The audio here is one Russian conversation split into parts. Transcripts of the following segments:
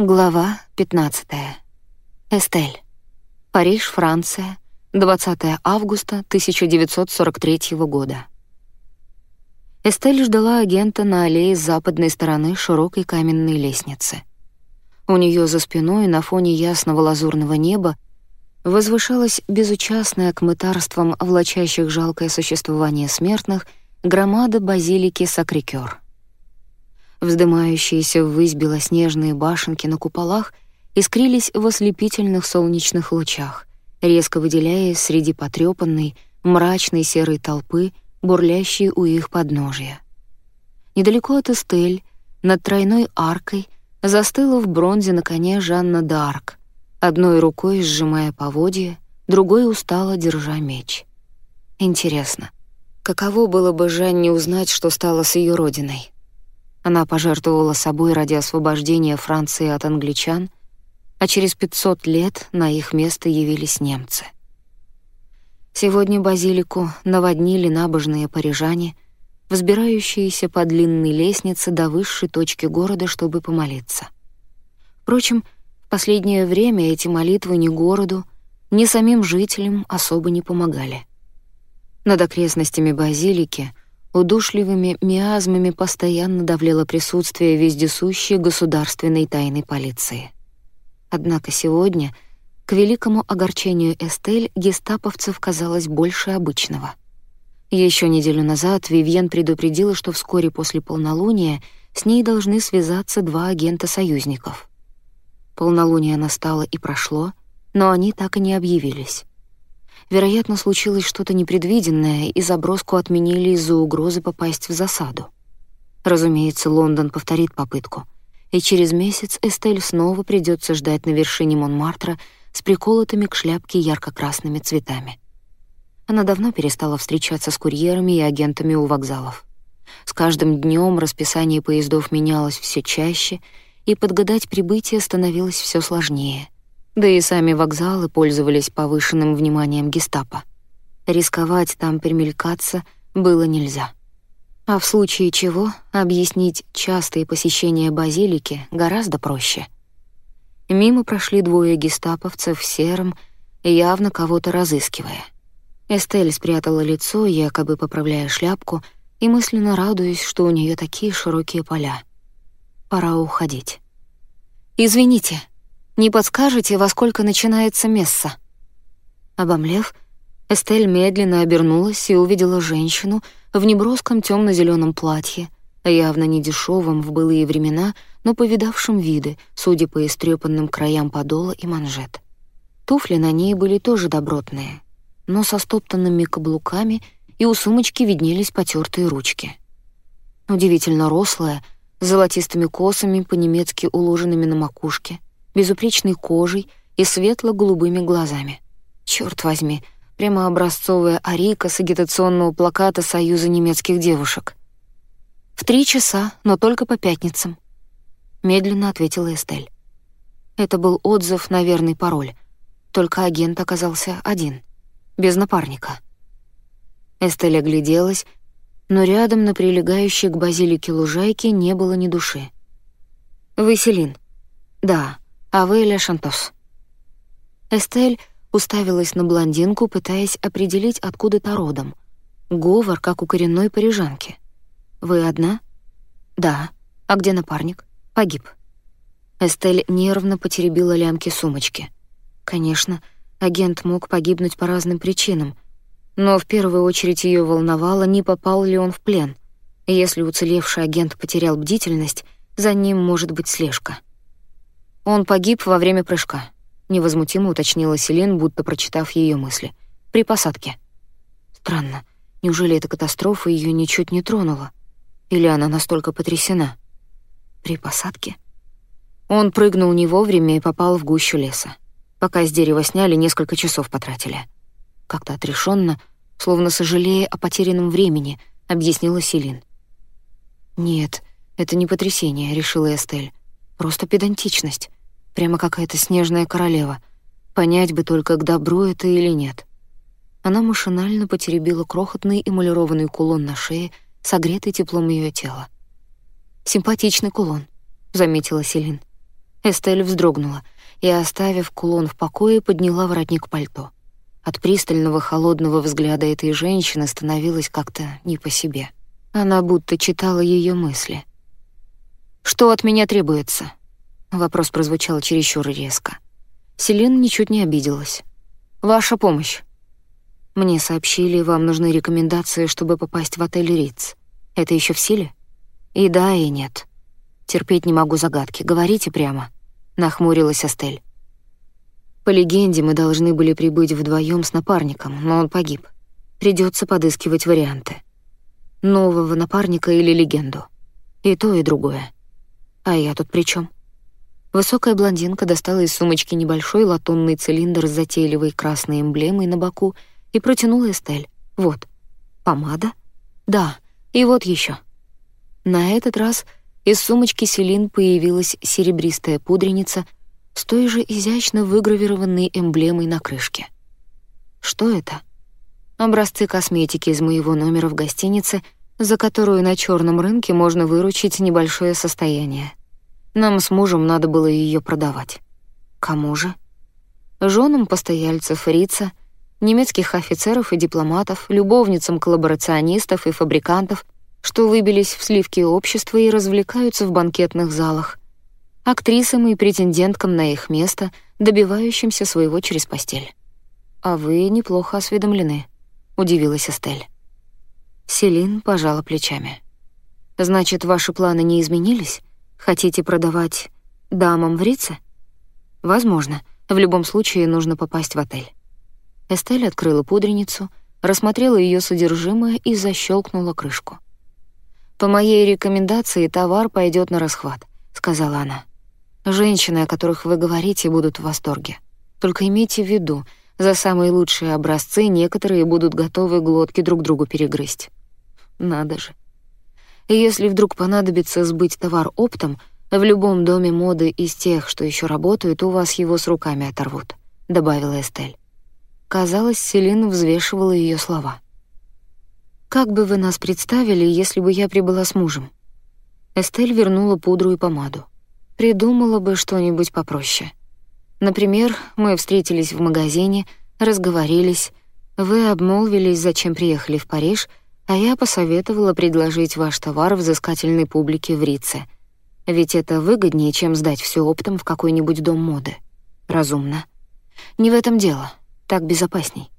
Глава 15. Эстель. Париж, Франция. 20 августа 1943 года. Эстель ждала агента на аллее с западной стороны широкой каменной лестницы. У нее за спиной на фоне ясного лазурного неба возвышалась безучастная к мытарствам, влачащих жалкое существование смертных, громада базилики Сакрикёр — Вздымающиеся ввысь белоснежные башенки на куполах искрились в ослепительных солнечных лучах, резко выделяясь среди потрёпанной, мрачной серой толпы, бурлящей у их подножия. Недалеко от Эстель, над тройной аркой, застыла в бронзе на коне Жанна д'Арк, одной рукой сжимая поводья, другой устало держа меч. Интересно, каково было бы Жанне узнать, что стало с ее родиной? Она пожертвовала собой ради освобождения Франции от англичан, а через 500 лет на их место явились немцы. Сегодня базилику наводнили набожные парижане, взбирающиеся по длинной лестнице до высшей точки города, чтобы помолиться. Впрочем, в последнее время эти молитвы ни городу, ни самим жителям особо не помогали. Над окрестностями базилики — Удушливыми миазмами постоянно давлело присутствие вездесущей государственной тайной полиции. Однако сегодня, к великому огорчению Эстель, гестаповцев казалось больше обычного. Еще неделю назад Вивьен предупредила, что вскоре после полнолуния с ней должны связаться два агента союзников. Полнолуние настало и прошло, но они так и не объявились. Вероятно, случилось что-то непредвиденное, и заброску отменили из-за угрозы попасть в засаду. Разумеется, Лондон повторит попытку, и через месяц Эстель снова придется ждать на вершине Монмартра с приколотыми к шляпке ярко-красными цветами. Она давно перестала встречаться с курьерами и агентами у вокзалов. С каждым днем расписание поездов менялось все чаще, и подгадать прибытие становилось все сложнее — да и сами вокзалы пользовались повышенным вниманием гестапо. Рисковать там примелькаться было нельзя. А в случае чего объяснить частые посещения базилики гораздо проще. Мимо прошли двое гестаповцев в сером, явно кого-то разыскивая. Эстель спрятала лицо, якобы поправляя шляпку, и мысленно радуясь, что у нее такие широкие поля. Пора уходить. «Извините», не подскажете, во сколько начинается месса?» Обомлев, Эстель медленно обернулась и увидела женщину в неброском темно зеленом платье, явно не дешевом в былые времена, но повидавшем виды, судя по истрепанным краям подола и манжет. Туфли на ней были тоже добротные, но со стоптанными каблуками, и у сумочки виднелись потертые ручки. Удивительно рослая, с золотистыми косами, по-немецки уложенными на макушке — безупречной кожей и светло-голубыми глазами. Черт возьми, прямо образцовая арика с агитационного плаката Союза немецких девушек. «В три часа, но только по пятницам», — медленно ответила Эстель. Это был отзыв на верный пароль, только агент оказался один, без напарника. Эстель огляделась, но рядом на прилегающей к базилике лужайке не было ни души. «Веселин. Да, а вы Ля Шантос». Эстель уставилась на блондинку, пытаясь определить, откуда та родом. Говор, как у коренной парижанки. «Вы одна?» «Да. А где напарник?» «Погиб». Эстель нервно потеребила лямки сумочки. Конечно, агент мог погибнуть по разным причинам, но в первую очередь ее волновало, не попал ли он в плен. Если уцелевший агент потерял бдительность, за ним может быть слежка. Он погиб во время прыжка, невозмутимо уточнила Селин, будто прочитав ее мысли. При посадке. Странно. Неужели эта катастрофа ее ничуть не тронула? Или она настолько потрясена? При посадке? Он прыгнул не вовремя и попал в гущу леса. Пока с дерева сняли, несколько часов потратили. Как-то отрешенно, словно сожалея о потерянном времени, объяснила Селин. «Нет, это не потрясение», — решила Эстель. «Просто педантичность. Прямо какая-то снежная королева. Понять бы только, к добру это или нет. Она машинально потеребила крохотный эмалированный кулон на шее, согретый теплом ее тела. «Симпатичный кулон», — заметила Селин. Эстель вздрогнула и, оставив кулон в покое, подняла воротник пальто. От пристального холодного взгляда этой женщины становилось как-то не по себе. Она будто читала ее мысли. «Что от меня требуется?» Вопрос прозвучал чересчур резко. Селен ничуть не обиделась. «Ваша помощь». «Мне сообщили, вам нужны рекомендации, чтобы попасть в отель Риц. Это еще в силе?» «И да, и нет. Терпеть не могу загадки. Говорите прямо», — нахмурилась Астель. По легенде, мы должны были прибыть вдвоем с напарником, но он погиб. Придется подыскивать варианты. Нового напарника или легенду. И то, и другое. А я тут при чем? Высокая блондинка достала из сумочки небольшой латунный цилиндр с затейливой красной эмблемой на боку и протянула Эстель. Вот. Помада? Да. И вот еще. На этот раз из сумочки Селин появилась серебристая пудреница — с той же изящно выгравированной эмблемой на крышке. Что это? Образцы косметики из моего номера в гостинице, за которую на черном рынке можно выручить небольшое состояние. Нам с мужем надо было ее продавать. Кому же? Женам постояльцев Рица, немецких офицеров и дипломатов, любовницам коллаборационистов и фабрикантов, что выбились в сливки общества и развлекаются в банкетных залах, актрисам и претенденткам на их место, добивающимся своего через постель. «А вы неплохо осведомлены», — удивилась Эстель. Селин пожала плечами. «Значит, ваши планы не изменились? Хотите продавать дамам в Рице?» «Возможно. В любом случае нужно попасть в отель». Эстель открыла пудреницу, рассмотрела ее содержимое и защелкнула крышку. «По моей рекомендации товар пойдет на расхват», — сказала она. Женщины, о которых вы говорите, будут в восторге. Только имейте в виду, за самые лучшие образцы некоторые будут готовы глотки друг другу перегрызть. Надо же. И если вдруг понадобится сбыть товар оптом, в любом доме моды из тех, что еще работают, у вас его с руками оторвут», — добавила Эстель. Казалось, Селина взвешивала ее слова. «Как бы вы нас представили, если бы я прибыла с мужем?» Эстель вернула пудру и помаду. Придумала бы что-нибудь попроще. Например, мы встретились в магазине, разговорились, вы обмолвились, зачем приехали в Париж, а я посоветовала предложить ваш товар взыскательной публике в Рице. Ведь это выгоднее, чем сдать все оптом в какой-нибудь дом моды. Разумно. Не в этом дело. Так безопасней.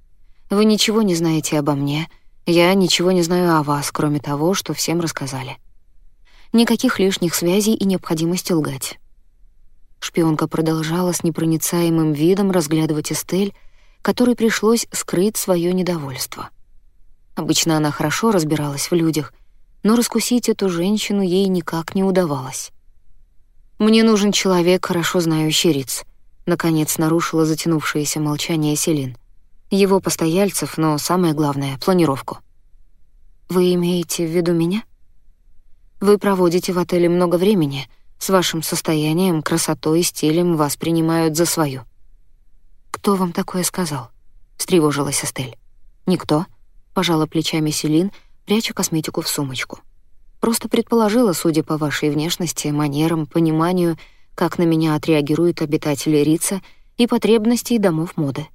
Вы ничего не знаете обо мне, я ничего не знаю о вас, кроме того, что всем рассказали. Никаких лишних связей и необходимости лгать. Шпионка продолжала с непроницаемым видом разглядывать Эстель, которой пришлось скрыть свое недовольство. Обычно она хорошо разбиралась в людях, но раскусить эту женщину ей никак не удавалось. «Мне нужен человек, хорошо знающий Риц», — наконец нарушила затянувшееся молчание Селин. «Его постояльцев, но самое главное — планировку». «Вы имеете в виду меня?» Вы проводите в отеле много времени. С вашим состоянием, красотой и стилем вас принимают за свою. «Кто вам такое сказал?» — встревожилась Эстель. «Никто», — пожала плечами Селин, пряча косметику в сумочку. «Просто предположила, судя по вашей внешности, манерам, пониманию, как на меня отреагируют обитатели Рица и потребностей домов моды».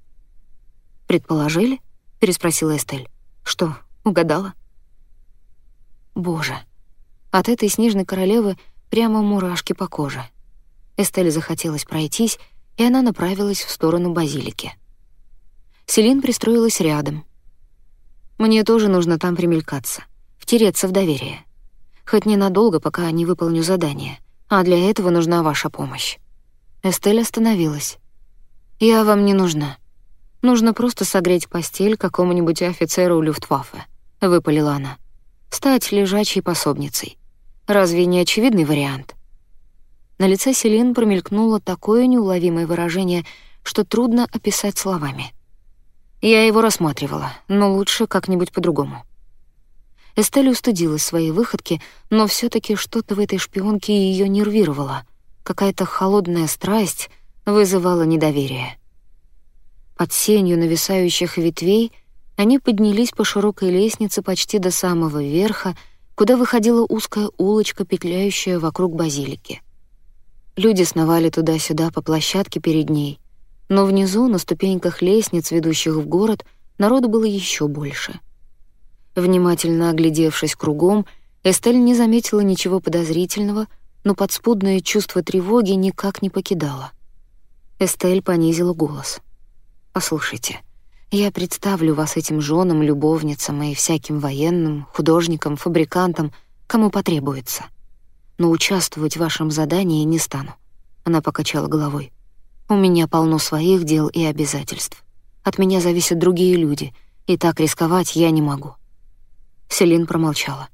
«Предположили?» — переспросила Эстель. «Что, угадала?» «Боже!» От этой снежной королевы прямо мурашки по коже. Эстель захотелось пройтись, и она направилась в сторону базилики. Селин пристроилась рядом. «Мне тоже нужно там примелькаться, втереться в доверие. Хоть ненадолго, пока не выполню задание, а для этого нужна ваша помощь». Эстель остановилась. «Я вам не нужна. Нужно просто согреть постель какому-нибудь офицеру Люфтваффе», — выпалила она. «Стать лежачей пособницей. Разве не очевидный вариант? На лице Селин промелькнуло такое неуловимое выражение, что трудно описать словами. Я его рассматривала, но лучше как-нибудь по-другому. Эстель устыдилась своей выходки, но все таки что-то в этой шпионке ее нервировало. Какая-то холодная страсть вызывала недоверие. Под сенью нависающих ветвей они поднялись по широкой лестнице почти до самого верха, куда выходила узкая улочка, петляющая вокруг базилики. Люди сновали туда-сюда по площадке перед ней, но внизу, на ступеньках лестниц, ведущих в город, народу было еще больше. Внимательно оглядевшись кругом, Эстель не заметила ничего подозрительного, но подспудное чувство тревоги никак не покидало. Эстель понизила голос. «Послушайте, я представлю вас этим женам, любовницам и всяким военным, художникам, фабрикантам, кому потребуется. Но участвовать в вашем задании не стану». Она покачала головой. «У меня полно своих дел и обязательств. От меня зависят другие люди, и так рисковать я не могу». Селин промолчала.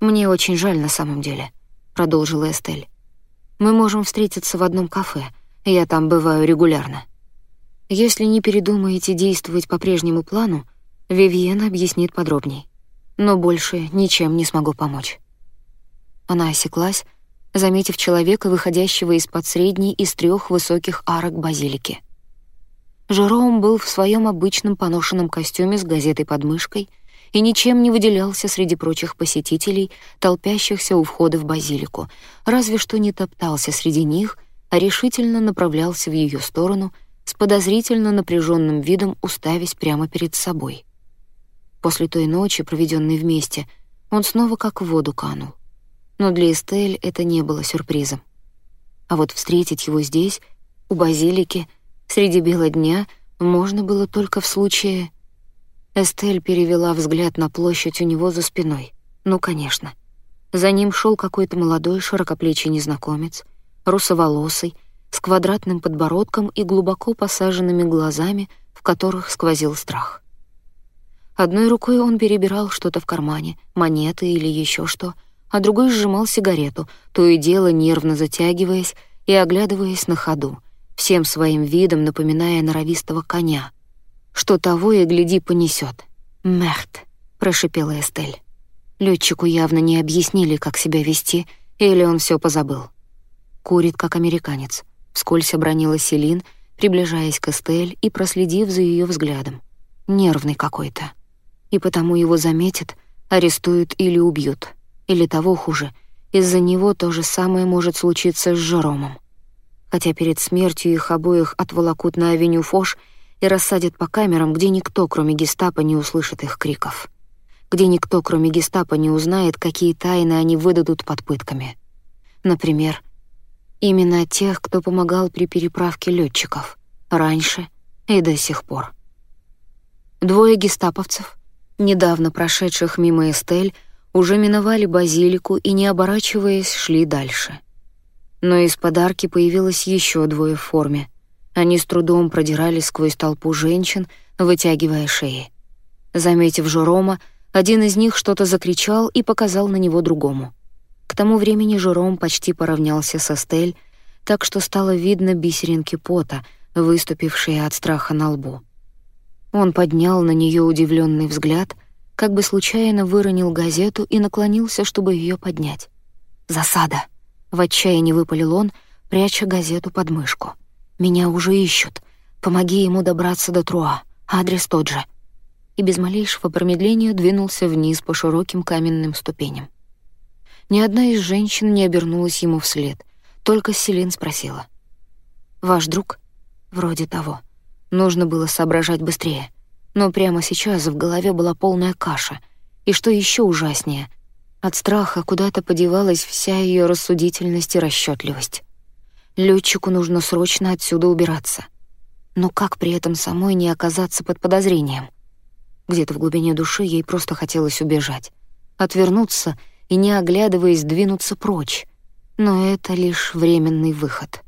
«Мне очень жаль на самом деле», — продолжила Эстель. «Мы можем встретиться в одном кафе. Я там бываю регулярно. Если не передумаете действовать по прежнему плану, Вивьен объяснит подробней. Но больше ничем не смогу помочь». Она осеклась, заметив человека, выходящего из-под средней из трех высоких арок базилики. Жером был в своем обычном поношенном костюме с газетой под мышкой — и ничем не выделялся среди прочих посетителей, толпящихся у входа в базилику, разве что не топтался среди них, а решительно направлялся в ее сторону с подозрительно напряженным видом, уставясь прямо перед собой. После той ночи, проведенной вместе, он снова как в воду канул. Но для Эстель это не было сюрпризом. А вот встретить его здесь, у базилики, среди бела дня, можно было только в случае Эстель перевела взгляд на площадь у него за спиной. Ну, конечно. За ним шел какой-то молодой широкоплечий незнакомец, русоволосый, с квадратным подбородком и глубоко посаженными глазами, в которых сквозил страх. Одной рукой он перебирал что-то в кармане, монеты или еще что, а другой сжимал сигарету, то и дело нервно затягиваясь и оглядываясь на ходу, всем своим видом напоминая норовистого коня, что того и гляди понесет. «Мерт», — прошипела Эстель. Летчику явно не объяснили, как себя вести, или он все позабыл. Курит, как американец. Вскользь обронила Селин, приближаясь к Эстель и проследив за ее взглядом. Нервный какой-то. И потому его заметят, арестуют или убьют. Или того хуже, из-за него то же самое может случиться с Жеромом. Хотя перед смертью их обоих отволокут на авеню Фош — и рассадят по камерам, где никто, кроме гестапо, не услышит их криков. Где никто, кроме гестапо, не узнает, какие тайны они выдадут под пытками. Например, именно тех, кто помогал при переправке летчиков раньше и до сих пор. Двое гестаповцев, недавно прошедших мимо Эстель, уже миновали базилику и, не оборачиваясь, шли дальше. Но из подарки появилось еще двое в форме — они с трудом продирались сквозь толпу женщин, вытягивая шеи. Заметив Жерома, один из них что-то закричал и показал на него другому. К тому времени Жером почти поравнялся со Стель, так что стало видно бисеринки пота, выступившие от страха на лбу. Он поднял на нее удивленный взгляд, как бы случайно выронил газету и наклонился, чтобы ее поднять. «Засада!» — в отчаянии выпалил он, пряча газету под мышку. Меня уже ищут. Помоги ему добраться до Труа. Адрес тот же». И без малейшего промедления двинулся вниз по широким каменным ступеням. Ни одна из женщин не обернулась ему вслед, только Селин спросила. «Ваш друг?» «Вроде того. Нужно было соображать быстрее. Но прямо сейчас в голове была полная каша. И что еще ужаснее, от страха куда-то подевалась вся ее рассудительность и расчетливость. Летчику нужно срочно отсюда убираться. Но как при этом самой не оказаться под подозрением? Где-то в глубине души ей просто хотелось убежать, отвернуться и, не оглядываясь, двинуться прочь. Но это лишь временный выход.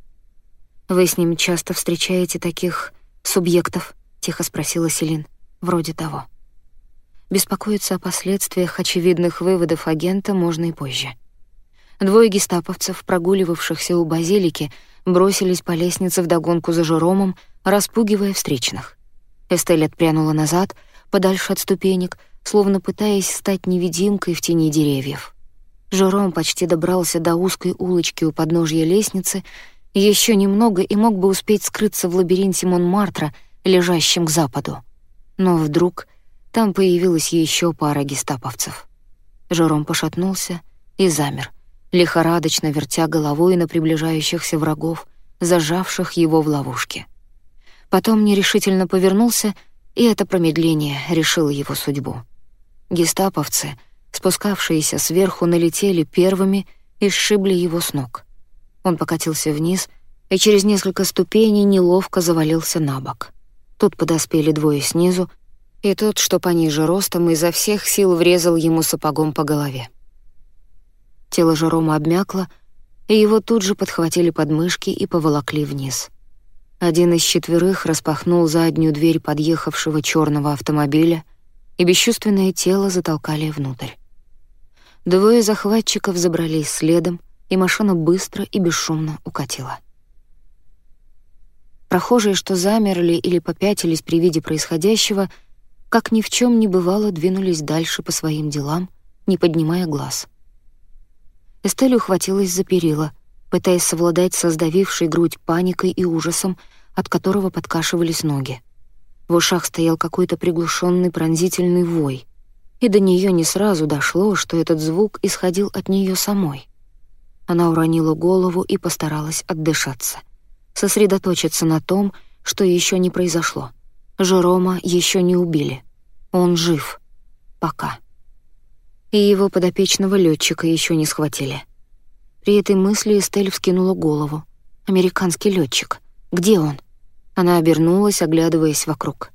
«Вы с ним часто встречаете таких субъектов?» — тихо спросила Селин. «Вроде того». Беспокоиться о последствиях очевидных выводов агента можно и позже. Двое гестаповцев, прогуливавшихся у базилики, бросились по лестнице вдогонку за Жеромом, распугивая встречных. Эстель отпрянула назад, подальше от ступенек, словно пытаясь стать невидимкой в тени деревьев. Жером почти добрался до узкой улочки у подножья лестницы, еще немного и мог бы успеть скрыться в лабиринте Монмартра, лежащем к западу. Но вдруг там появилась еще пара гестаповцев. Жером пошатнулся и замер, лихорадочно вертя головой на приближающихся врагов, зажавших его в ловушке. Потом нерешительно повернулся, и это промедление решило его судьбу. Гестаповцы, спускавшиеся сверху, налетели первыми и сшибли его с ног. Он покатился вниз и через несколько ступеней неловко завалился на бок. Тут подоспели двое снизу, и тот, что пониже ростом, изо всех сил врезал ему сапогом по голове. Тело Жерома обмякло, и его тут же подхватили подмышки и поволокли вниз. Один из четверых распахнул заднюю дверь подъехавшего черного автомобиля, и бесчувственное тело затолкали внутрь. Двое захватчиков забрались следом, и машина быстро и бесшумно укатила. Прохожие, что замерли или попятились при виде происходящего, как ни в чем не бывало, двинулись дальше по своим делам, не поднимая глаз. Эстель ухватилась за перила, пытаясь совладать со сдавившей грудь паникой и ужасом, от которого подкашивались ноги. В ушах стоял какой-то приглушенный пронзительный вой, и до нее не сразу дошло, что этот звук исходил от нее самой. Она уронила голову и постаралась отдышаться сосредоточиться на том, что еще не произошло. Жерома еще не убили. Он жив. Пока. И его подопечного летчика еще не схватили. При этой мысли Эстель вскинула голову. Американский летчик. Где он? Она обернулась, оглядываясь вокруг.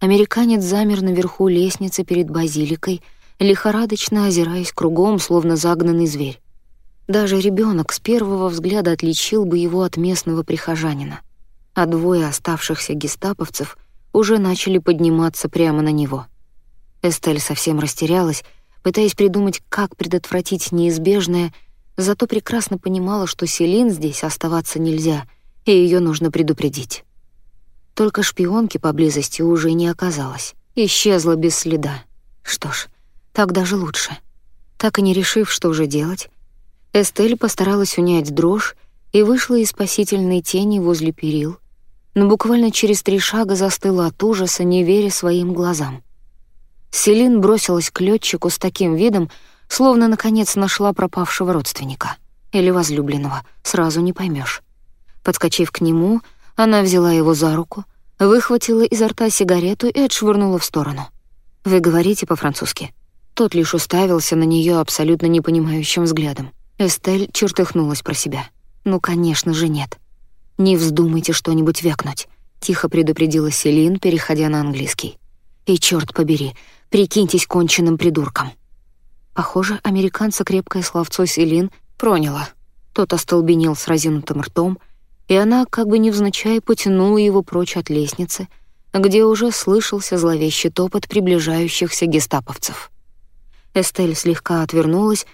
Американец замер наверху лестницы перед базиликой, лихорадочно озираясь кругом, словно загнанный зверь. Даже ребенок с первого взгляда отличил бы его от местного прихожанина, а двое оставшихся гестаповцев уже начали подниматься прямо на него. Эстель совсем растерялась, пытаясь придумать, как предотвратить неизбежное, зато прекрасно понимала, что Селин здесь оставаться нельзя, и ее нужно предупредить. Только шпионки поблизости уже не оказалось. Исчезла без следа. Что ж, так даже лучше. Так и не решив, что же делать, Эстель постаралась унять дрожь и вышла из спасительной тени возле перил, но буквально через три шага застыла от ужаса, не веря своим глазам. Селин бросилась к летчику с таким видом, словно наконец нашла пропавшего родственника или возлюбленного, сразу не поймешь. Подскочив к нему, она взяла его за руку, выхватила изо рта сигарету и отшвырнула в сторону. «Вы говорите по-французски?» Тот лишь уставился на нее абсолютно непонимающим взглядом. Эстель чертыхнулась про себя. «Ну, конечно же, нет. Не вздумайте что-нибудь вякнуть», — тихо предупредила Селин, переходя на английский. «И черт побери, прикиньтесь конченным придурком». Похоже, американца крепкое словцо Селин проняло. Тот остолбенел с разинутым ртом, и она, как бы невзначай, потянула его прочь от лестницы, где уже слышался зловещий топот приближающихся гестаповцев. Эстель слегка отвернулась,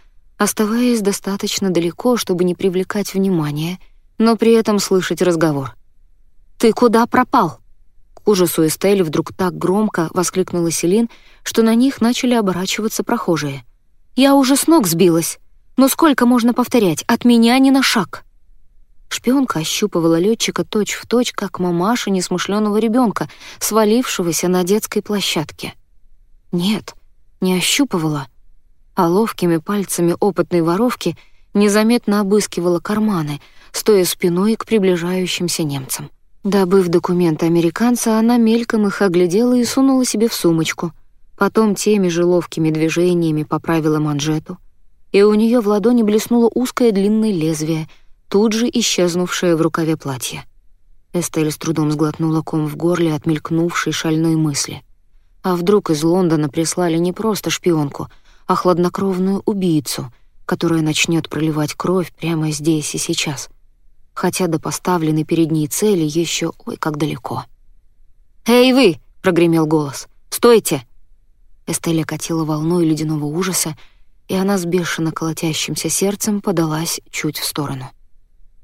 оставаясь достаточно далеко, чтобы не привлекать внимания, но при этом слышать разговор. «Ты куда пропал?» К ужасу Эстель вдруг так громко воскликнула Селин, что на них начали оборачиваться прохожие. «Я уже с ног сбилась. Но сколько можно повторять? От меня ни на шаг!» Шпионка ощупывала летчика точь-в-точь, как мамаша несмышленого ребенка, свалившегося на детской площадке. Нет, не ощупывала, а ловкими пальцами опытной воровки незаметно обыскивала карманы, стоя спиной к приближающимся немцам. Добыв документы американца, она мельком их оглядела и сунула себе в сумочку. Потом теми же ловкими движениями поправила манжету, и у нее в ладони блеснуло узкое длинное лезвие, тут же исчезнувшее в рукаве платья. Эстель с трудом сглотнула ком в горле от мелькнувшей шальной мысли. А вдруг из Лондона прислали не просто шпионку — а хладнокровную убийцу, которая начнет проливать кровь прямо здесь и сейчас, хотя до поставленной перед ней цели еще ой как далеко. «Эй вы!» — прогремел голос. «Стойте!» Эстеля катила волной ледяного ужаса, и она с бешено колотящимся сердцем подалась чуть в сторону.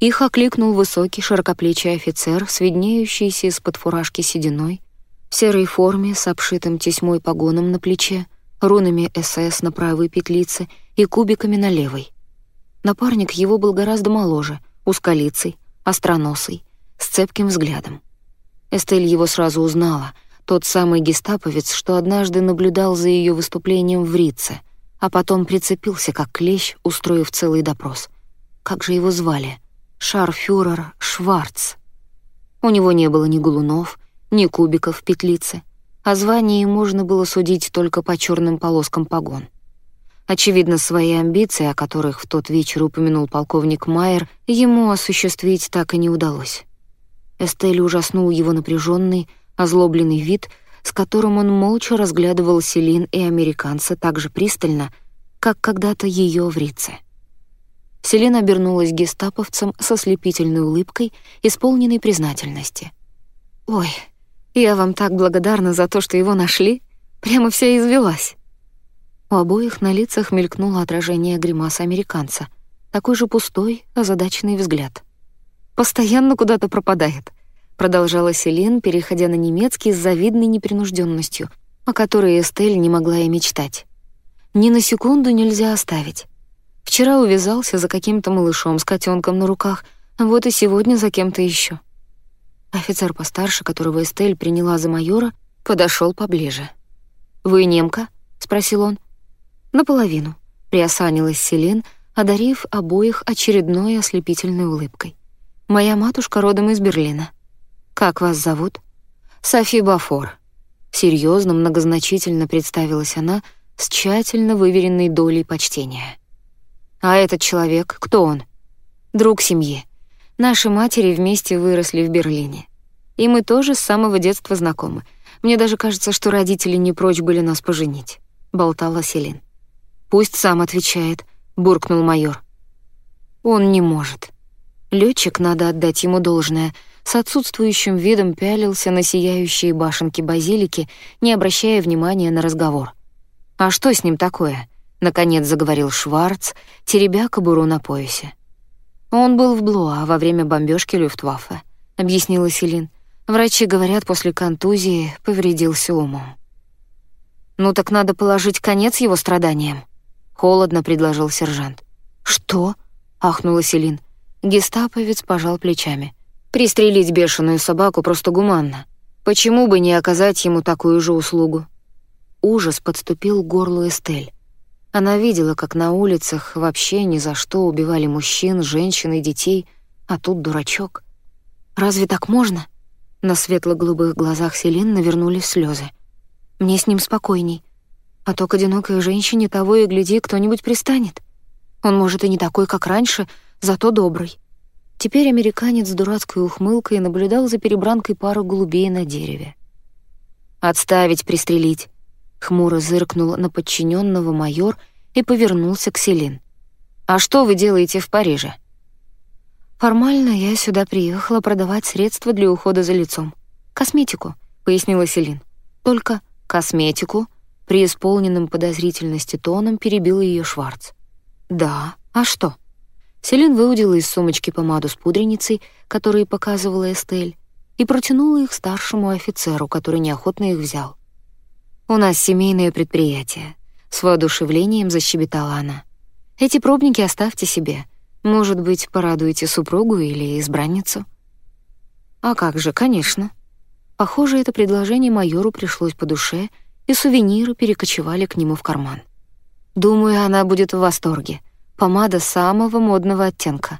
Их окликнул высокий широкоплечий офицер, сведнеющийся из-под фуражки сединой, в серой форме с обшитым тесьмой погоном на плече, рунами СС на правой петлице и кубиками на левой. Напарник его был гораздо моложе, узколицый, остроносый, с цепким взглядом. Эстель его сразу узнала, тот самый гестаповец, что однажды наблюдал за ее выступлением в Рице, а потом прицепился как клещ, устроив целый допрос. Как же его звали? Шарфюрер Шварц. У него не было ни галунов, ни кубиков в петлице. О звании можно было судить только по черным полоскам погон. Очевидно, свои амбиции, о которых в тот вечер упомянул полковник Майер, ему осуществить так и не удалось. Эстель ужаснул его напряженный, озлобленный вид, с которым он молча разглядывал Селин и американца так же пристально, как когда-то ее в Рице. Селин обернулась гестаповцам со слепительной улыбкой, исполненной признательности. «Ой, я вам так благодарна за то, что его нашли. Прямо вся извелась». У обоих на лицах мелькнуло отражение гримаса американца. Такой же пустой, озадаченный взгляд. «Постоянно куда-то пропадает», — продолжала Селен, переходя на немецкий с завидной непринужденностью, о которой Эстель не могла и мечтать. «Ни на секунду нельзя оставить. Вчера увязался за каким-то малышом с котенком на руках, вот и сегодня за кем-то еще. Офицер постарше, которого Эстель приняла за майора, подошел поближе. «Вы немка?» — спросил он. Наполовину. Приосанилась Селен, одарив обоих очередной ослепительной улыбкой. «Моя матушка родом из Берлина. Как вас зовут?» «Софи Бафор». Серьезно, многозначительно представилась она с тщательно выверенной долей почтения. «А этот человек, кто он?» «Друг семьи. Наши матери вместе выросли в Берлине. И мы тоже с самого детства знакомы. Мне даже кажется, что родители не прочь были нас поженить», — болтала Селин. Пусть сам отвечает, буркнул майор. Он не может. Летчик, надо отдать ему должное, с отсутствующим видом пялился на сияющие башенки базилики, не обращая внимания на разговор. А что с ним такое? наконец заговорил Шварц, теребя кобуру на поясе. Он был в Блуа во время бомбежки Люфтваффе, объяснила Селин. Врачи говорят, после контузии повредился умом. Ну так надо положить конец его страданиям. Холодно предложил сержант. «Что?» — ахнула Селин. Гестаповец пожал плечами. «Пристрелить бешеную собаку просто гуманно. Почему бы не оказать ему такую же услугу?» Ужас подступил к горлу Эстель. Она видела, как на улицах вообще ни за что убивали мужчин, женщин и детей, а тут дурачок. «Разве так можно?» На светло-голубых глазах Селин навернулись слезы. «Мне с ним спокойней. А то к одинокой женщине того и гляди, кто-нибудь пристанет. Он, может, и не такой, как раньше, зато добрый. Теперь американец с дурацкой ухмылкой наблюдал за перебранкой пары голубей на дереве. «Отставить, пристрелить!» Хмуро зыркнул на подчиненного майор и повернулся к Селин. «А что вы делаете в Париже?» «Формально я сюда приехала продавать средства для ухода за лицом. Косметику», — пояснила Селин. «Только косметику», преисполненным подозрительности тоном перебил ее Шварц. «Да, а что?» Селин выудила из сумочки помаду с пудреницей, которую показывала Эстель, и протянула их старшему офицеру, который неохотно их взял. «У нас семейное предприятие», — с воодушевлением защебетала она. «Эти пробники оставьте себе. Может быть, порадуете супругу или избранницу?» «А как же, конечно». Похоже, это предложение майору пришлось по душе — и сувениры перекочевали к нему в карман. Думаю, она будет в восторге. Помада самого модного оттенка.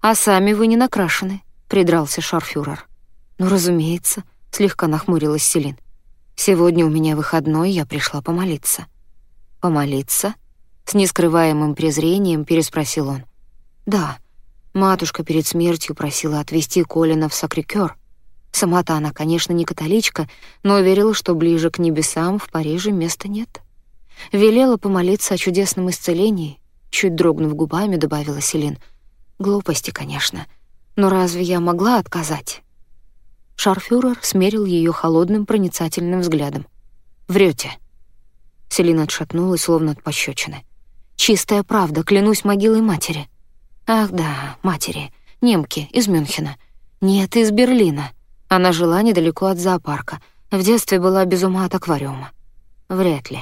«А сами вы не накрашены», — придрался шарфюрер. «Ну, разумеется», — слегка нахмурилась Селин. «Сегодня у меня выходной, я пришла помолиться». «Помолиться?» — с нескрываемым презрением переспросил он. «Да, матушка перед смертью просила отвезти Колина в Сакрикёр. Сама-то она, конечно, не католичка, но верила, что ближе к небесам в Париже места нет. Велела помолиться о чудесном исцелении, чуть дрогнув губами, добавила Селин. Глупости, конечно, но разве я могла отказать? Шарфюрер смерил ее холодным проницательным взглядом. Врете. Селина отшатнулась, словно от пощечины. «Чистая правда, клянусь могилой матери». «Ах да, матери, немки из Мюнхена. Нет, из Берлина». Она жила недалеко от зоопарка. В детстве была без ума от аквариума. Вряд ли.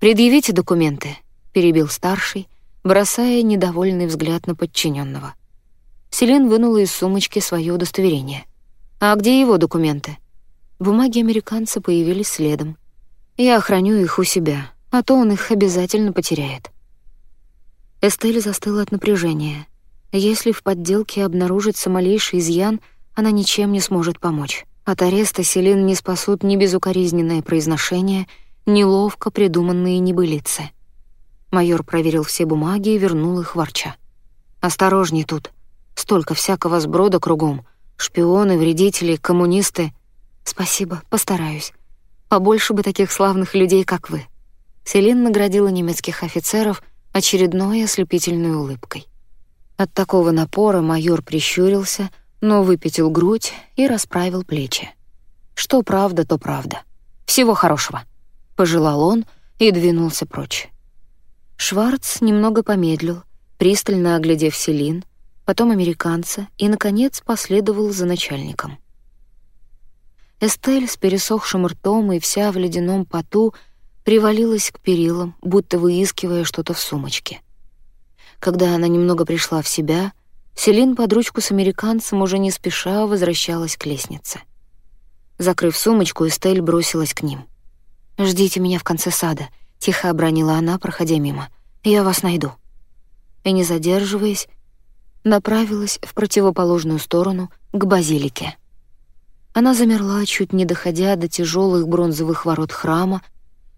«Предъявите документы», — перебил старший, бросая недовольный взгляд на подчиненного. Селен вынула из сумочки свое удостоверение. «А где его документы?» Бумаги американца появились следом. «Я охраню их у себя», — а то он их обязательно потеряет. Эстель застыла от напряжения. Если в подделке обнаружится малейший изъян, она ничем не сможет помочь. От ареста Селин не спасут ни безукоризненное произношение, ни ловко придуманные небылицы. Майор проверил все бумаги и вернул их ворча. «Осторожней тут. Столько всякого сброда кругом. Шпионы, вредители, коммунисты. Спасибо, постараюсь. Побольше бы таких славных людей, как вы». Селин наградила немецких офицеров очередной ослепительной улыбкой. От такого напора майор прищурился, но выпятил грудь и расправил плечи. Что правда, то правда. Всего хорошего. Пожелал он и двинулся прочь. Шварц немного помедлил, пристально оглядев Селин, потом американца и, наконец, последовал за начальником. Эстель с пересохшим ртом и вся в ледяном поту привалилась к перилам, будто выискивая что-то в сумочке. Когда она немного пришла в себя, Селин под ручку с американцем уже не спеша возвращалась к лестнице. Закрыв сумочку, Эстель бросилась к ним. «Ждите меня в конце сада», — тихо обронила она, проходя мимо. «Я вас найду». И, не задерживаясь, направилась в противоположную сторону, к базилике. Она замерла, чуть не доходя до тяжелых бронзовых ворот храма,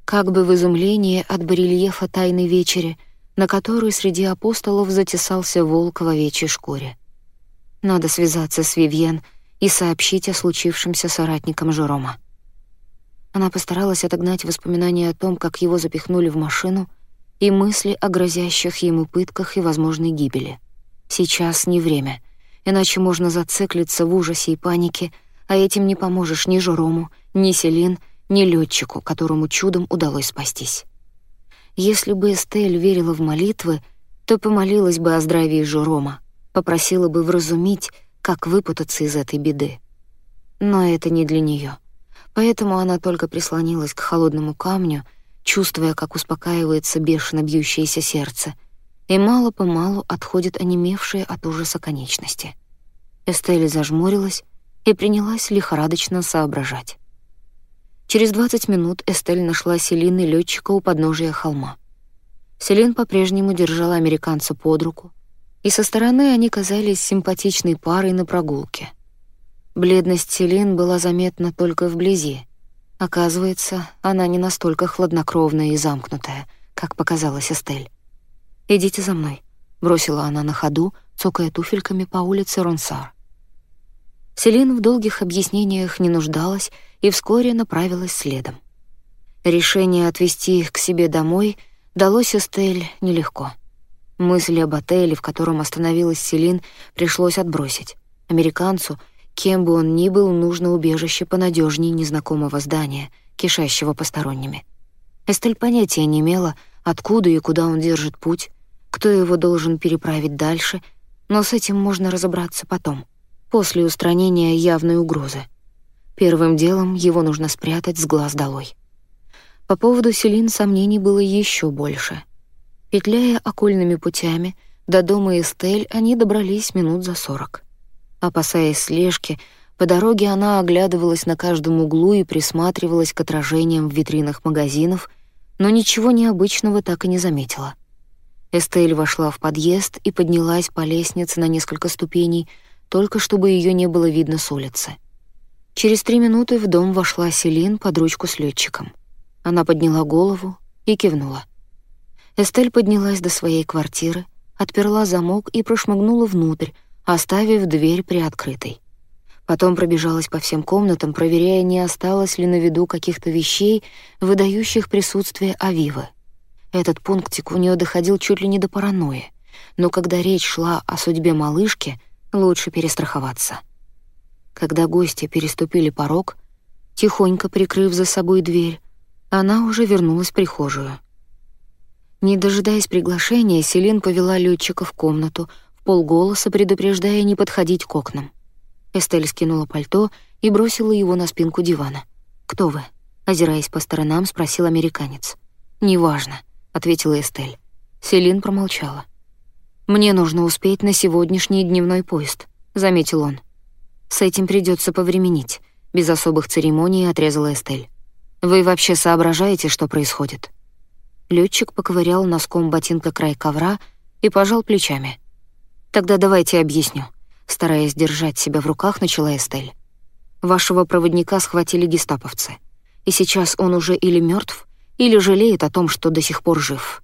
как бы в изумлении от барельефа Тайной Вечери, на которой среди апостолов затесался волк в овечьей шкуре. Надо связаться с Вивьен и сообщить о случившемся соратникам Жерома. Она постаралась отогнать воспоминания о том, как его запихнули в машину, и мысли о грозящих ему пытках и возможной гибели. Сейчас не время, иначе можно зациклиться в ужасе и панике, а этим не поможешь ни Жерому, ни Селин, ни летчику, которому чудом удалось спастись. Если бы Эстель верила в молитвы, то помолилась бы о здравии Жерома, попросила бы вразумить, как выпутаться из этой беды. Но это не для нее. Поэтому она только прислонилась к холодному камню, чувствуя, как успокаивается бешено бьющееся сердце, и мало-помалу отходит онемевшие от ужаса конечности. Эстель зажмурилась и принялась лихорадочно соображать. Через 20 минут Эстель нашла Селин и лётчика у подножия холма. Селин по-прежнему держала американца под руку, и со стороны они казались симпатичной парой на прогулке. Бледность Селин была заметна только вблизи. Оказывается, она не настолько хладнокровная и замкнутая, как показалась Эстель. «Идите за мной», — бросила она на ходу, цокая туфельками по улице Ронсар. Селин в долгих объяснениях не нуждалась и вскоре направилась следом. Решение отвезти их к себе домой далось Эстель нелегко. Мысли об отеле, в котором остановилась Селин, пришлось отбросить. Американцу, кем бы он ни был, нужно убежище понадежнее незнакомого здания, кишащего посторонними. Эстель понятия не имела, откуда и куда он держит путь, кто его должен переправить дальше, но с этим можно разобраться потом, после устранения явной угрозы. Первым делом его нужно спрятать с глаз долой. По поводу Селин сомнений было еще больше. Петляя окольными путями, до дома Эстель они добрались минут за сорок. Опасаясь слежки, по дороге она оглядывалась на каждом углу и присматривалась к отражениям в витринах магазинов, но ничего необычного так и не заметила. Эстель вошла в подъезд и поднялась по лестнице на несколько ступеней, только чтобы ее не было видно с улицы. Через три минуты в дом вошла Селин под ручку с летчиком. Она подняла голову и кивнула. Эстель поднялась до своей квартиры, отперла замок и прошмыгнула внутрь, оставив дверь приоткрытой. Потом пробежалась по всем комнатам, проверяя, не осталось ли на виду каких-то вещей, выдающих присутствие Авивы. Этот пунктик у нее доходил чуть ли не до паранойи, но когда речь шла о судьбе малышки, лучше перестраховаться. Когда гости переступили порог, тихонько прикрыв за собой дверь, она уже вернулась в прихожую. Не дожидаясь приглашения, Селин повела летчика в комнату, в полголоса предупреждая не подходить к окнам. Эстель скинула пальто и бросила его на спинку дивана. «Кто вы?» — озираясь по сторонам, спросил американец. «Неважно», — ответила Эстель. Селин промолчала. «Мне нужно успеть на сегодняшний дневной поезд», — заметил он. С этим придется повременить. Без особых церемоний отрезала Эстель. Вы вообще соображаете, что происходит? Летчик поковырял носком ботинка край ковра и пожал плечами. «Тогда давайте объясню», — стараясь держать себя в руках, начала Эстель. «Вашего проводника схватили гестаповцы, и сейчас он уже или мертв, или жалеет о том, что до сих пор жив».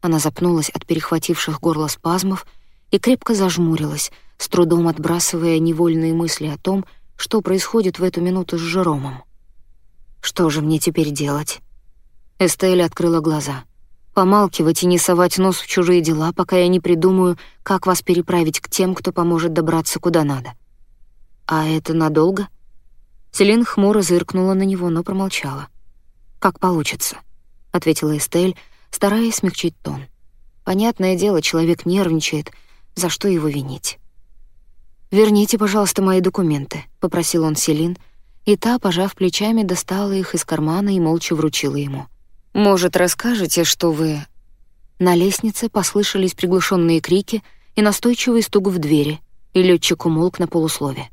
Она запнулась от перехвативших горло спазмов и крепко зажмурилась, с трудом отбрасывая невольные мысли о том, что происходит в эту минуту с Жеромом. «Что же мне теперь делать?» Эстель открыла глаза. «Помалкивать и не совать нос в чужие дела, пока я не придумаю, как вас переправить к тем, кто поможет добраться куда надо». «А это надолго?» Селин хмуро зыркнула на него, но промолчала. «Как получится», — ответила Эстель, стараясь смягчить тон. «Понятное дело, человек нервничает, за что его винить?» «Верните, пожалуйста, мои документы», — попросил он Селин, и та, пожав плечами, достала их из кармана и молча вручила ему. «Может, расскажете, что вы...» На лестнице послышались приглушенные крики и настойчивый стук в двери, и летчик умолк на полуслове.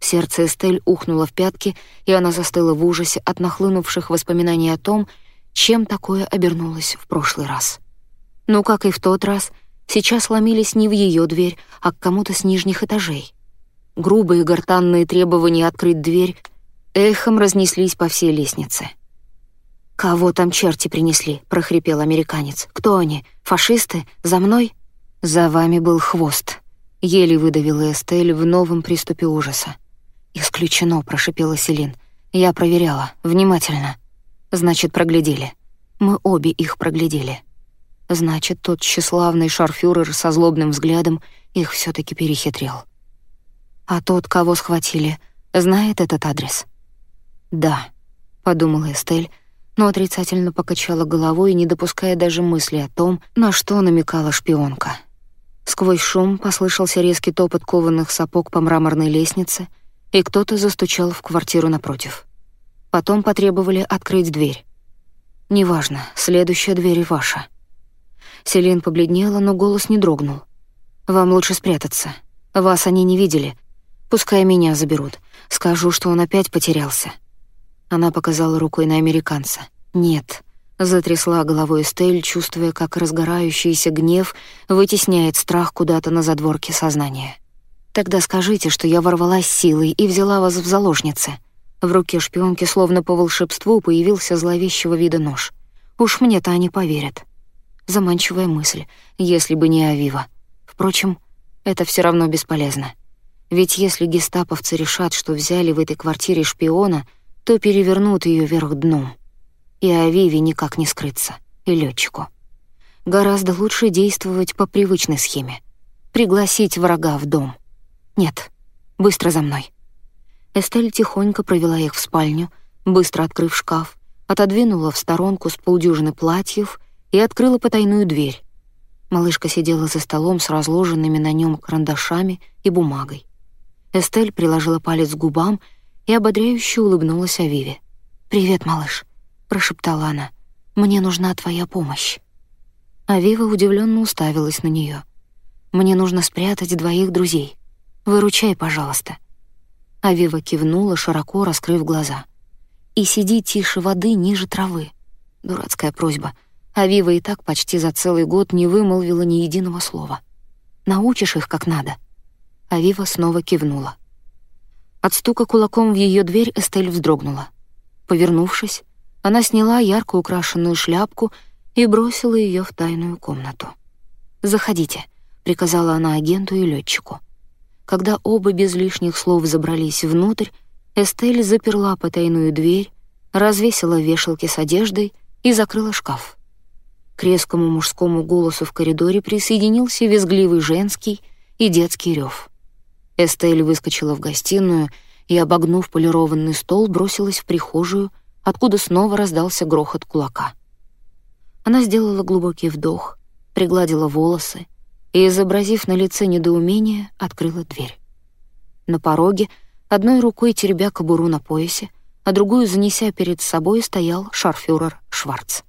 Сердце Эстель ухнуло в пятки, и она застыла в ужасе от нахлынувших воспоминаний о том, чем такое обернулось в прошлый раз. Ну, как и в тот раз, сейчас ломились не в ее дверь, а к кому-то с нижних этажей. Грубые гортанные требования открыть дверь эхом разнеслись по всей лестнице. «Кого там черти принесли?» — прохрипел американец. «Кто они? Фашисты? За мной?» «За вами был хвост», — еле выдавила Эстель в новом приступе ужаса. «Исключено», — прошипела Селин. «Я проверяла. Внимательно». «Значит, проглядели. Мы обе их проглядели». Значит, тот тщеславный шарфюрер со злобным взглядом их все таки перехитрил. А тот, кого схватили, знает этот адрес? «Да», — подумала Эстель, но отрицательно покачала головой, не допуская даже мысли о том, на что намекала шпионка. Сквозь шум послышался резкий топот кованых сапог по мраморной лестнице, и кто-то застучал в квартиру напротив. Потом потребовали открыть дверь. «Неважно, следующая дверь ваша». Селин побледнела, но голос не дрогнул. «Вам лучше спрятаться. Вас они не видели. Пускай меня заберут. Скажу, что он опять потерялся». Она показала рукой на американца. «Нет». Затрясла головой Эстель, чувствуя, как разгорающийся гнев вытесняет страх куда-то на задворке сознания. «Тогда скажите, что я ворвалась силой и взяла вас в заложницы». В руке шпионки словно по волшебству появился зловещего вида нож. «Уж мне-то они поверят». Заманчивая мысль, если бы не Авива. Впрочем, это все равно бесполезно. Ведь если гестаповцы решат, что взяли в этой квартире шпиона — то перевернут ее вверх дном. И Авиве никак не скрыться, и летчику. Гораздо лучше действовать по привычной схеме. Пригласить врага в дом. Нет, быстро за мной. Эстель тихонько провела их в спальню, быстро открыв шкаф, отодвинула в сторонку с полдюжины платьев и открыла потайную дверь. Малышка сидела за столом с разложенными на нем карандашами и бумагой. Эстель приложила палец к губам и ободряюще улыбнулась Авиве. «Привет, малыш», — прошептала она. «Мне нужна твоя помощь». Авива удивленно уставилась на нее. «Мне нужно спрятать двоих друзей. Выручай, пожалуйста». Авива кивнула, широко раскрыв глаза. «И сиди тише воды ниже травы». Дурацкая просьба. Авива и так почти за целый год не вымолвила ни единого слова. «Научишь их как надо». Авива снова кивнула. От стука кулаком в ее дверь Эстель вздрогнула. Повернувшись, она сняла ярко украшенную шляпку и бросила ее в тайную комнату. «Заходите», — приказала она агенту и летчику. Когда оба без лишних слов забрались внутрь, Эстель заперла потайную дверь, развесила вешалки с одеждой и закрыла шкаф. К резкому мужскому голосу в коридоре присоединился визгливый женский и детский рев. Эстель выскочила в гостиную и, обогнув полированный стол, бросилась в прихожую, откуда снова раздался грохот кулака. Она сделала глубокий вдох, пригладила волосы и, изобразив на лице недоумение, открыла дверь. На пороге, одной рукой теребя кобуру на поясе, а другую занеся перед собой, стоял шарфюрер Шварц.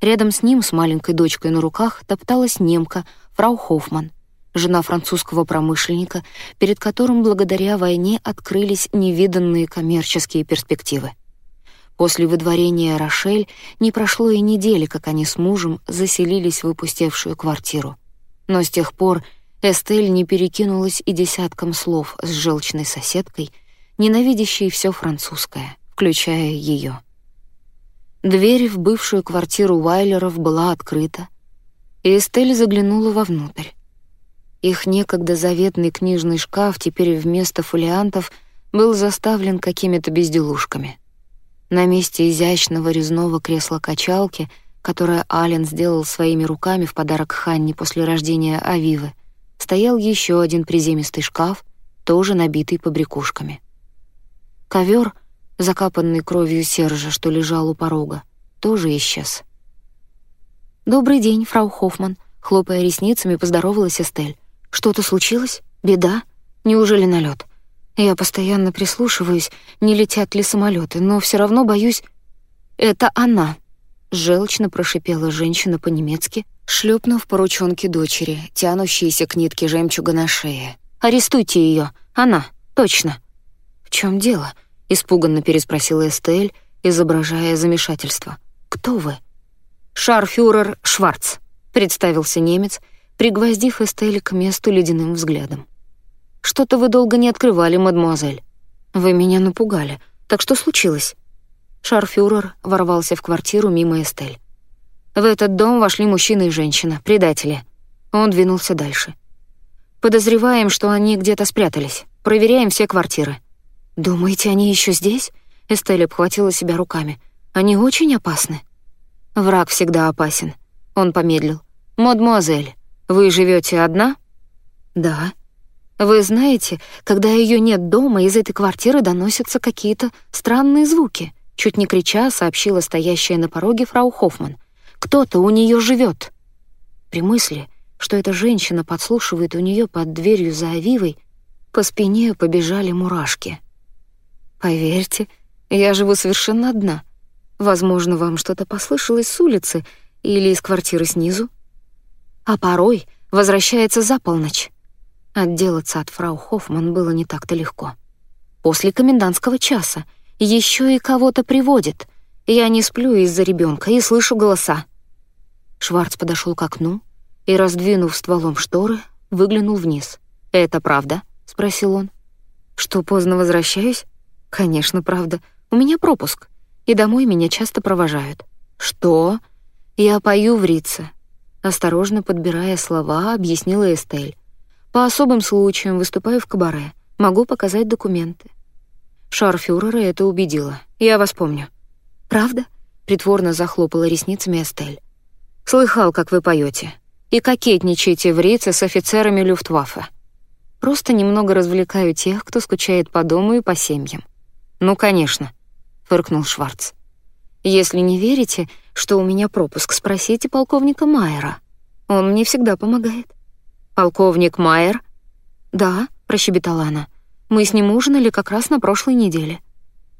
Рядом с ним, с маленькой дочкой на руках, топталась немка, фрау Хоффман — жена французского промышленника, перед которым благодаря войне открылись невиданные коммерческие перспективы. После выдворения Рошель не прошло и недели, как они с мужем заселились в выпустевшую квартиру. Но с тех пор Эстель не перекинулась и десятком слов с желчной соседкой, ненавидящей все французское, включая ее. Дверь в бывшую квартиру Уайлеров была открыта, и Эстель заглянула вовнутрь. Их некогда заветный книжный шкаф теперь вместо фолиантов был заставлен какими-то безделушками. На месте изящного резного кресла-качалки, которое Ален сделал своими руками в подарок Ханне после рождения Авивы, стоял еще один приземистый шкаф, тоже набитый побрякушками. Ковер, закапанный кровью Сержа, что лежал у порога, тоже исчез. «Добрый день, фрау Хоффман», — хлопая ресницами, поздоровалась Эстель. «Что-то случилось? Беда? Неужели налет? Я постоянно прислушиваюсь, не летят ли самолеты, но все равно боюсь...» «Это она», — желчно прошипела женщина по-немецки, шлепнув по ручонке дочери, тянущейся к нитке жемчуга на шее. «Арестуйте ее, Она, точно!» «В чем дело?» — испуганно переспросила Эстель, изображая замешательство. «Кто вы?» «Шарфюрер Шварц», — представился немец, пригвоздив Эстель к месту ледяным взглядом. «Что-то вы долго не открывали, мадемуазель. Вы меня напугали. Так что случилось?» Шарфюрер ворвался в квартиру мимо Эстель. В этот дом вошли мужчина и женщина, предатели. Он двинулся дальше. Подозреваем, что они где-то спрятались. Проверяем все квартиры. Думаете, они еще здесь? Эстель обхватила себя руками. Они очень опасны. Враг всегда опасен. Он помедлил. Мадемуазель, вы живете одна? Да. Вы знаете, когда ее нет дома, из этой квартиры доносятся какие-то странные звуки. Чуть не крича, сообщила стоящая на пороге фрау Хоффман. Кто-то у нее живет. При мысли, что эта женщина подслушивает у нее под дверью за Авивой, по спине побежали мурашки. Поверьте, я живу совершенно одна. Возможно, вам что-то послышалось с улицы или из квартиры снизу. А порой возвращается за полночь. Отделаться от фрау Хоффман было не так-то легко. После комендантского часа еще и кого-то приводит. Я не сплю из-за ребенка и слышу голоса. Шварц подошел к окну и, раздвинув стволом шторы, выглянул вниз. «Это правда?» — спросил он. «Что, поздно возвращаюсь?» «Конечно, правда. У меня пропуск, и домой меня часто провожают». «Что?» «Я пою в Рице». Осторожно подбирая слова, объяснила Эстель. «По особым случаям выступаю в кабаре. Могу показать документы». Шарфюрера это убедило. «Я вас помню». «Правда?» — притворно захлопала ресницами Эстель. Слыхал, как вы поете. И кокетничаете в Рице с офицерами Люфтваффе. Просто немного развлекаю тех, кто скучает по дому и по семьям. Ну, конечно, фыркнул Шварц. Если не верите, что у меня пропуск, спросите полковника Майера. Он мне всегда помогает. Полковник Майер? Да, прощебетала она. Мы с ним ужинали как раз на прошлой неделе.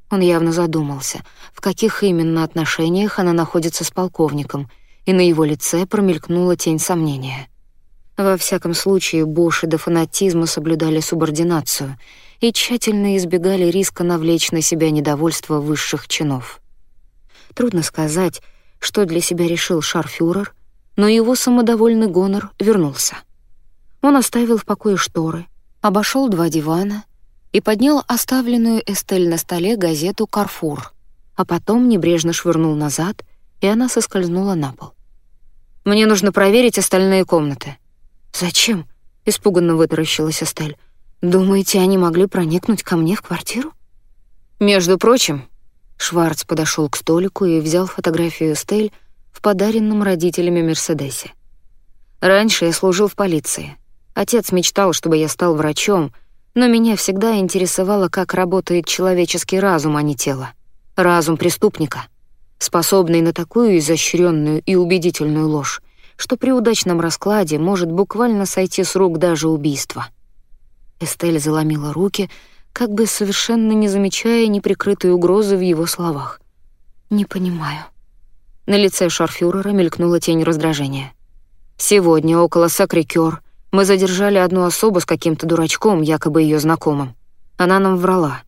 Он явно задумался, в каких именно отношениях она находится с полковником — и на его лице промелькнула тень сомнения. Во всяком случае, Боши до фанатизма соблюдали субординацию и тщательно избегали риска навлечь на себя недовольство высших чинов. Трудно сказать, что для себя решил шарфюрер, но его самодовольный гонор вернулся. Он оставил в покое шторы, обошел два дивана и поднял оставленную Эстель на столе газету «Карфур», а потом небрежно швырнул назад — и она соскользнула на пол. «Мне нужно проверить остальные комнаты». «Зачем?» — испуганно вытаращилась Эстель. «Думаете, они могли проникнуть ко мне в квартиру?» «Между прочим...» Шварц подошел к столику и взял фотографию Эстель в подаренном родителями Мерседесе. «Раньше я служил в полиции. Отец мечтал, чтобы я стал врачом, но меня всегда интересовало, как работает человеческий разум, а не тело. Разум преступника способный на такую изощренную и убедительную ложь, что при удачном раскладе может буквально сойти с рук даже убийство. Эстель заломила руки, как бы совершенно не замечая неприкрытой угрозы в его словах. «Не понимаю». На лице шарфюрера мелькнула тень раздражения. «Сегодня около Сакрикёр мы задержали одну особу с каким-то дурачком, якобы ее знакомым. Она нам врала.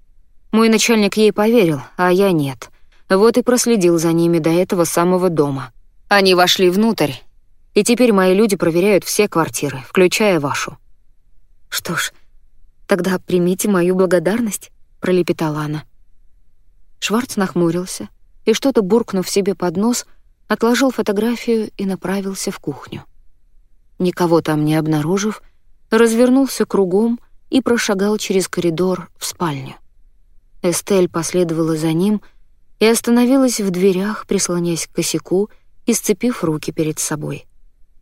Мой начальник ей поверил, а я нет. Вот и проследил за ними до этого самого дома. Они вошли внутрь, и теперь мои люди проверяют все квартиры, включая вашу». «Что ж, тогда примите мою благодарность», — пролепетала она. Шварц нахмурился и, что-то буркнув себе под нос, отложил фотографию и направился в кухню. Никого там не обнаружив, развернулся кругом и прошагал через коридор в спальню. Эстель последовала за ним и остановилась в дверях, прислонясь к косяку и сцепив руки перед собой.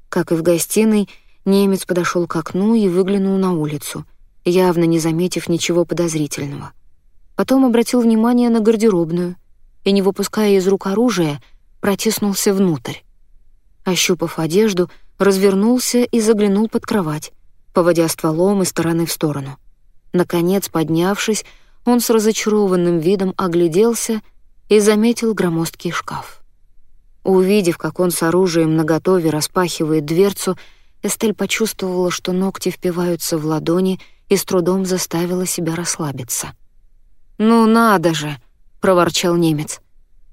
Как и в гостиной, немец подошел к окну и выглянул на улицу, явно не заметив ничего подозрительного. Потом обратил внимание на гардеробную и, не выпуская из рук оружия, протиснулся внутрь. Ощупав одежду, развернулся и заглянул под кровать, поводя стволом из стороны в сторону. Наконец, поднявшись, он с разочарованным видом огляделся и заметил громоздкий шкаф. Увидев, как он с оружием наготове распахивает дверцу, Эстель почувствовала, что ногти впиваются в ладони и с трудом заставила себя расслабиться. «Ну надо же!» — проворчал немец.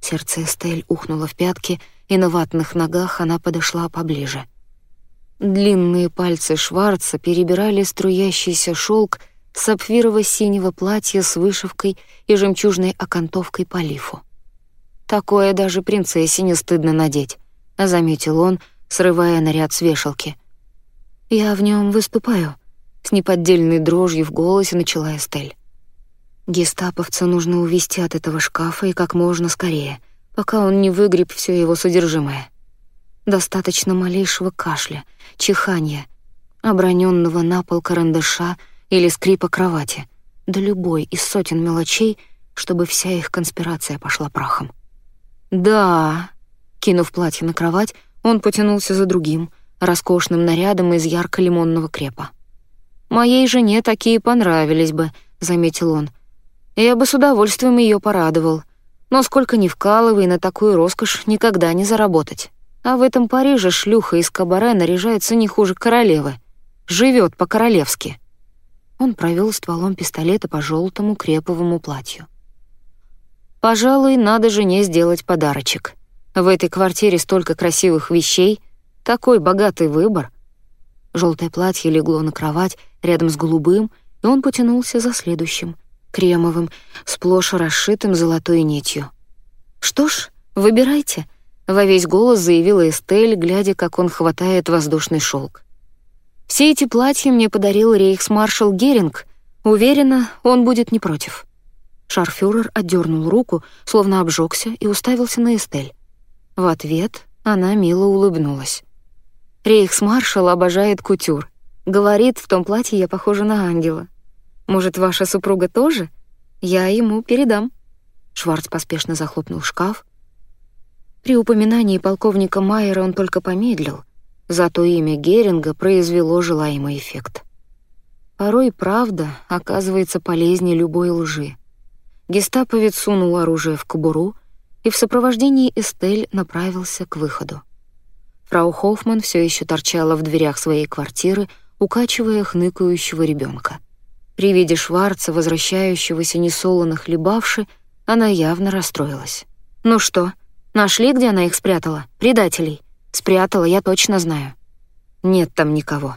Сердце Эстель ухнуло в пятки, и на ватных ногах она подошла поближе. Длинные пальцы Шварца перебирали струящийся шелк сапфирово-синего платья с вышивкой и жемчужной окантовкой по лифу. «Такое даже принцессе не стыдно надеть», — заметил он, срывая наряд с вешалки. «Я в нем выступаю», — с неподдельной дрожью в голосе начала Эстель. «Гестаповца нужно увести от этого шкафа и как можно скорее, пока он не выгреб все его содержимое. Достаточно малейшего кашля, чихания, оброненного на пол карандаша или скрипа кровати, да любой из сотен мелочей, чтобы вся их конспирация пошла прахом. «Да», — кинув платье на кровать, он потянулся за другим, роскошным нарядом из ярко-лимонного крепа. «Моей жене такие понравились бы», — заметил он. «Я бы с удовольствием ее порадовал. Но сколько ни вкалывай, на такую роскошь никогда не заработать». А в этом Париже шлюха из кабаре наряжается не хуже королевы. Живет по-королевски. Он провел стволом пистолета по желтому креповому платью. Пожалуй, надо жене сделать подарочек. В этой квартире столько красивых вещей, такой богатый выбор. Желтое платье легло на кровать рядом с голубым, и он потянулся за следующим, кремовым, сплошь расшитым золотой нитью. «Что ж, выбирайте», во весь голос заявила Эстель, глядя, как он хватает воздушный шелк. «Все эти платья мне подарил рейхсмаршал Геринг. Уверена, он будет не против». Шарфюрер отдернул руку, словно обжегся, и уставился на Эстель. В ответ она мило улыбнулась. «Рейхсмаршал обожает кутюр. Говорит, в том платье я похожа на ангела. Может, ваша супруга тоже? Я ему передам». Шварц поспешно захлопнул шкаф, при упоминании полковника Майера он только помедлил, зато имя Геринга произвело желаемый эффект. Порой правда оказывается полезнее любой лжи. Гестаповец сунул оружие в кобуру и в сопровождении Эстель направился к выходу. Фрау Хоффман все еще торчала в дверях своей квартиры, укачивая хныкающего ребенка. При виде Шварца, возвращающегося несолоно хлебавши, она явно расстроилась. «Ну что, Нашли, где она их спрятала? Предателей. Спрятала, я точно знаю. Нет там никого.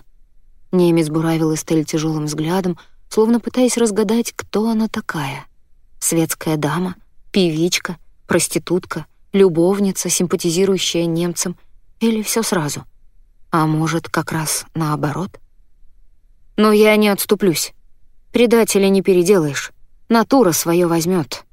Немец буравил Эстель тяжелым взглядом, словно пытаясь разгадать, кто она такая. Светская дама, певичка, проститутка, любовница, симпатизирующая немцам, или все сразу. А может, как раз наоборот? Но я не отступлюсь. Предателя не переделаешь. Натура свое возьмет.